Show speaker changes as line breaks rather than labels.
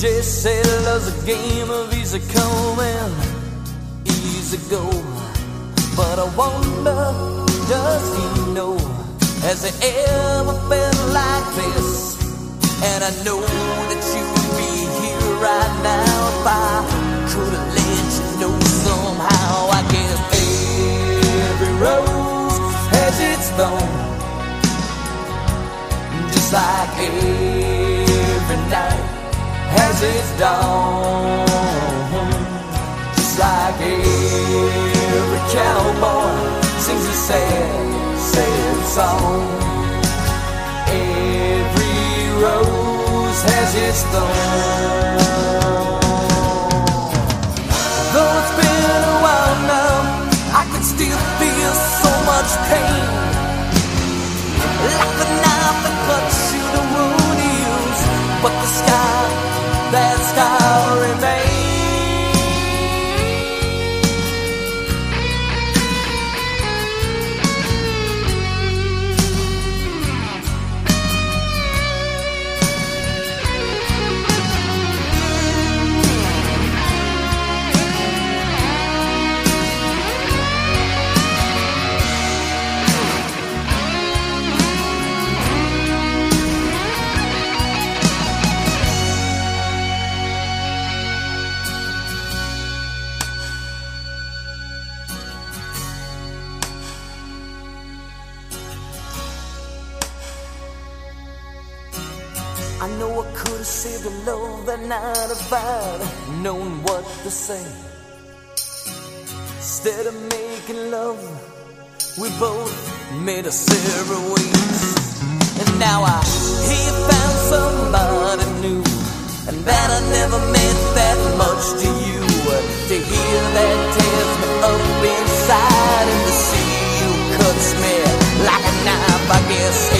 DJ said love's a game of easy come and easy go. But I wonder, does he know? Has he ever felt like this? And I know that you would be here right now if I could have let you know somehow. I guess every rose has its thorn, just like every night has its dawn, just like every cowboy sings a sad, sad song. Every rose has its thorn. Though it's been a while now, I can still feel so much pain. Like a knife that cuts you, the wound heals, but the scar, that scar remains. I know I could have saved the love that night if I'd known what to say. Instead of making love, we both made a separate ways. And now I hear found somebody new, and that I never meant that much to you. To hear that tears me up inside, and to see you cuts me like a knife. I guess